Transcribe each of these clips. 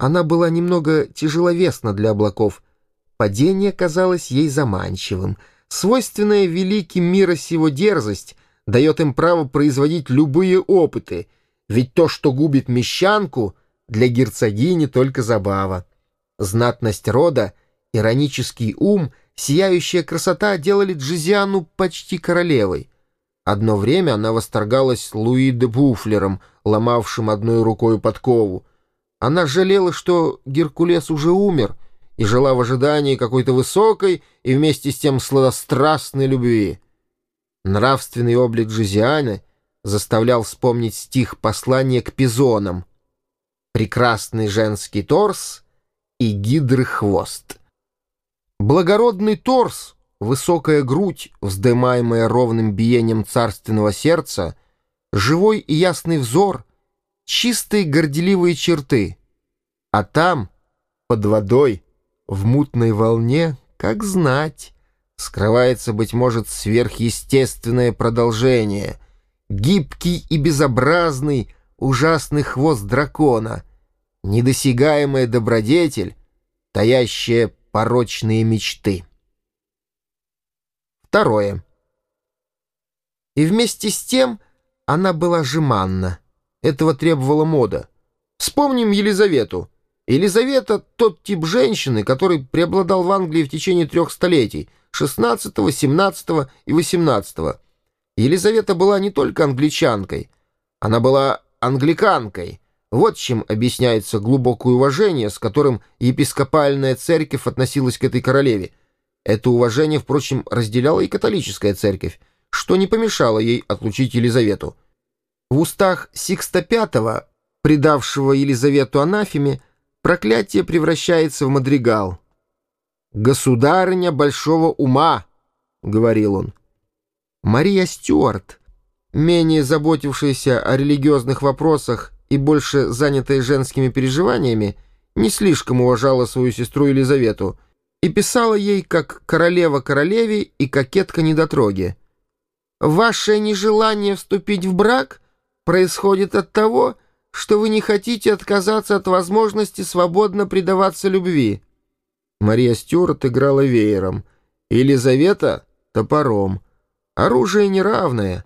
Она была немного тяжеловесна для облаков. Падение казалось ей заманчивым. Свойственная великим мира сего дерзость дает им право производить любые опыты, ведь то, что губит мещанку, для герцогини только забава. Знатность рода, иронический ум, сияющая красота делали Джизиану почти королевой. Одно время она восторгалась Луи де Буфлером, ломавшим одной рукой подкову. Она жалела, что Геркулес уже умер, и жила в ожидании какой-то высокой и вместе с тем сладострастной любви. Нравственный облик Джизианы заставлял вспомнить стих послания к пизонам. «Прекрасный женский торс и гидры хвост». Благородный торс, высокая грудь, вздымаемая ровным биением царственного сердца, живой и ясный взор — чистые горделивые черты. А там, под водой, в мутной волне, как знать, скрывается, быть может, сверхъестественное продолжение, гибкий и безобразный, ужасный хвост дракона, недосягаемая добродетель, таящая порочные мечты. Второе. И вместе с тем она была жеманна. Этого требовала мода. Вспомним Елизавету. Елизавета — тот тип женщины, который преобладал в Англии в течение трех столетий — XVI, XVII и XVIII. Елизавета была не только англичанкой, она была англиканкой. Вот чем объясняется глубокое уважение, с которым епископальная церковь относилась к этой королеве. Это уважение, впрочем, разделяла и католическая церковь, что не помешало ей отлучить Елизавету. В устах Сикста V, предавшего Елизавету анафеме, проклятие превращается в мадригал. «Государыня большого ума», — говорил он. Мария Стюарт, менее заботившаяся о религиозных вопросах и больше занятая женскими переживаниями, не слишком уважала свою сестру Елизавету и писала ей как королева королеве и кокетка недотроги. «Ваше нежелание вступить в брак — происходит от того, что вы не хотите отказаться от возможности свободно предаваться любви. Мария Стюарт играла веером, Елизавета — топором. Оружие неравное.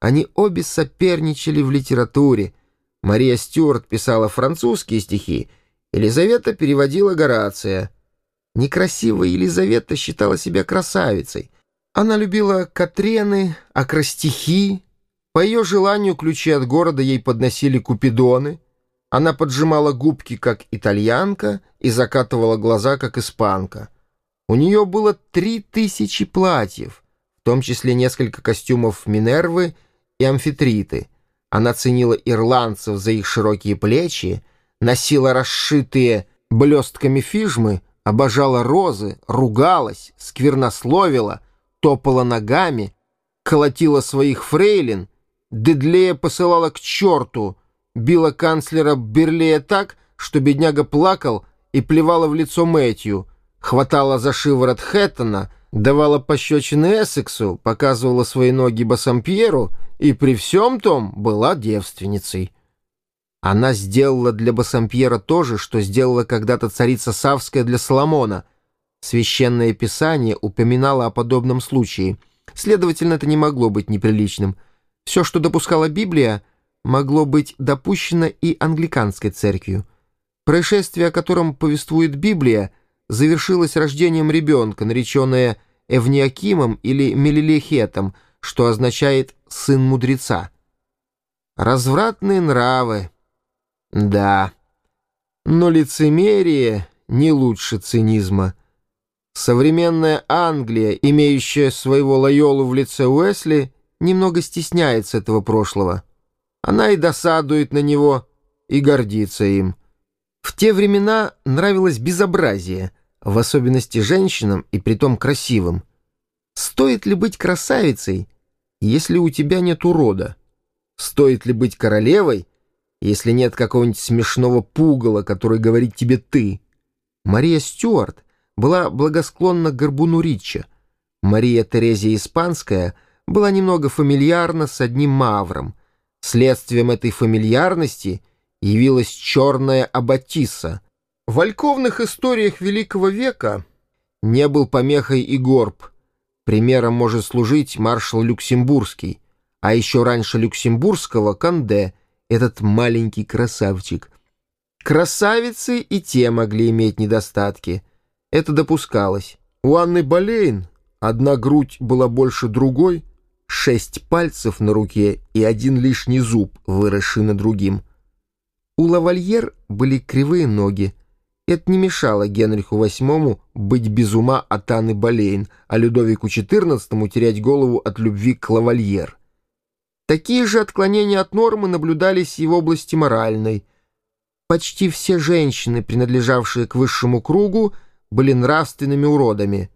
Они обе соперничали в литературе. Мария Стюарт писала французские стихи, Елизавета переводила Горация. Некрасивая Елизавета считала себя красавицей. Она любила Катрены, акростихи, по ее желанию ключи от города ей подносили купидоны. Она поджимала губки, как итальянка, и закатывала глаза, как испанка. У нее было три тысячи платьев, в том числе несколько костюмов Минервы и амфитриты. Она ценила ирландцев за их широкие плечи, носила расшитые блестками фижмы, обожала розы, ругалась, сквернословила, топала ногами, колотила своих фрейлин — Дедлея посылала к черту, била канцлера Берлея так, что бедняга плакал и плевала в лицо Мэтью, хватала за шиворот Хэттона, давала пощечины Эссексу, показывала свои ноги Бассампьеру и при всем том была девственницей. Она сделала для Бассампьера то же, что сделала когда-то царица Савская для Соломона. Священное Писание упоминало о подобном случае. Следовательно, это не могло быть неприличным — все, что допускала Библия, могло быть допущено и англиканской церковью. Происшествие, о котором повествует Библия, завершилось рождением ребенка, нареченное Эвниакимом или Мелилехетом, что означает «сын мудреца». Развратные нравы. Да. Но лицемерие не лучше цинизма. Современная Англия, имеющая своего Лайолу в лице Уэсли, немного стесняется этого прошлого. Она и досадует на него, и гордится им. В те времена нравилось безобразие, в особенности женщинам и притом красивым. Стоит ли быть красавицей, если у тебя нет урода? Стоит ли быть королевой, если нет какого-нибудь смешного пугала, который говорит тебе «ты»? Мария Стюарт была благосклонна к горбуну Рича. Мария Терезия Испанская — была немного фамильярна с одним мавром. Следствием этой фамильярности явилась черная аббатиса, В ольковных историях Великого века не был помехой и горб. Примером может служить маршал Люксембургский, а еще раньше Люксембургского — Канде, этот маленький красавчик. Красавицы и те могли иметь недостатки. Это допускалось. У Анны Болейн одна грудь была больше другой, шесть пальцев на руке и один лишний зуб, выросший на другим. У лавальер были кривые ноги, это не мешало Генриху VIII быть без ума от Анны Болейн, а Людовику XIV терять голову от любви к лавальер. Такие же отклонения от нормы наблюдались и в области моральной. Почти все женщины, принадлежавшие к высшему кругу, были нравственными уродами.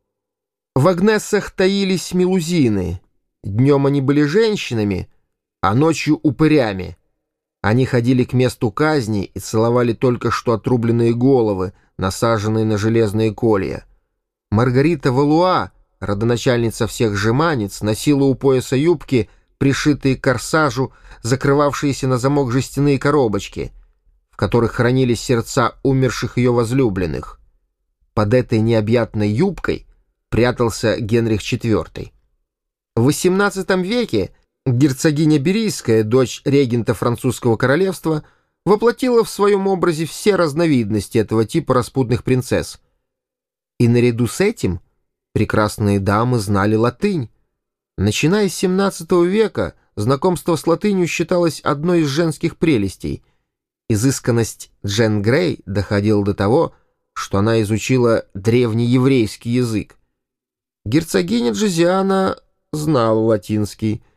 В Агнесах таились мелузины. Днем они были женщинами, а ночью — упырями. Они ходили к месту казни и целовали только что отрубленные головы, насаженные на железные колья. Маргарита Валуа, родоначальница всех жеманец, носила у пояса юбки, пришитые к корсажу, закрывавшиеся на замок жестяные коробочки, в которых хранились сердца умерших ее возлюбленных. Под этой необъятной юбкой прятался Генрих IV. В XVIII веке Герцогиня Берийская, дочь регента французского королевства, воплотила в своем образе все разновидности этого типа распутных принцесс. И наряду с этим прекрасные дамы знали латынь. Начиная с XVII века знакомство с латынью считалось одной из женских прелестей. Изысканность Джен Грей доходила до того, что она изучила древний еврейский язык. Герцогиня Джезиана знала латинский —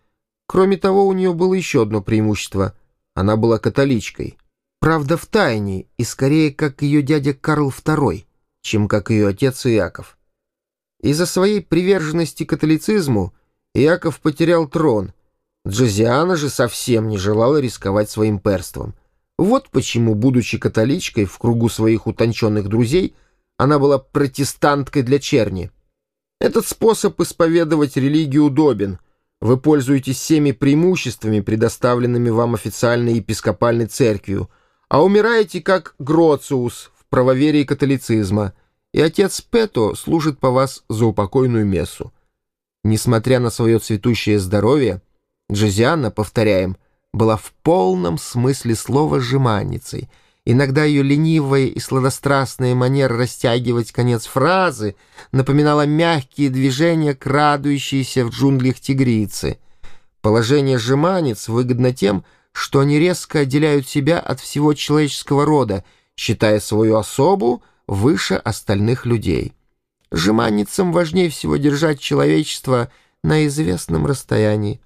Кроме того, у нее было еще одно преимущество. Она была католичкой. Правда, в тайне, и скорее как ее дядя Карл II, чем как ее отец Иаков. Из-за своей приверженности католицизму Иаков потерял трон. Джозиана же совсем не желала рисковать своим перством. Вот почему, будучи католичкой в кругу своих утонченных друзей, она была протестанткой для черни. Этот способ исповедовать религию удобен — вы пользуетесь всеми преимуществами, предоставленными вам официальной епископальной церковью, а умираете как Гроциус в правоверии католицизма, и отец Пето служит по вас за упокойную мессу. Несмотря на свое цветущее здоровье, Джозиана, повторяем, была в полном смысле слова жеманницей — Иногда ее ленивая и сладострастная манера растягивать конец фразы напоминала мягкие движения, крадущиеся в джунглях тигрицы. Положение жеманец выгодно тем, что они резко отделяют себя от всего человеческого рода, считая свою особу выше остальных людей. Жеманницам важнее всего держать человечество на известном расстоянии.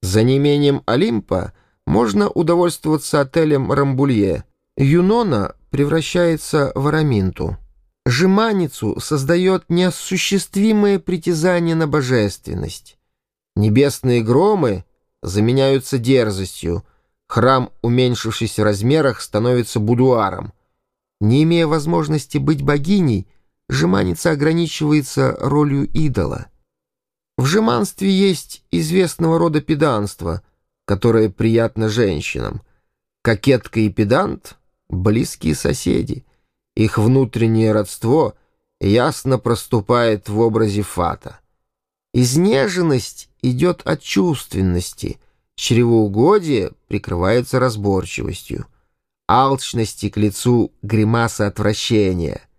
За неимением Олимпа можно удовольствоваться отелем «Рамбулье», Юнона превращается в Араминту. Жеманицу создает неосуществимое притязание на божественность. Небесные громы заменяются дерзостью, храм, уменьшившись в размерах, становится будуаром. Не имея возможности быть богиней, жеманица ограничивается ролью идола. В жеманстве есть известного рода педанство, которое приятно женщинам. Кокетка и педант — близкие соседи. Их внутреннее родство ясно проступает в образе фата. Изнеженность идет от чувственности, чревоугодие прикрывается разборчивостью, алчности к лицу гримаса отвращения —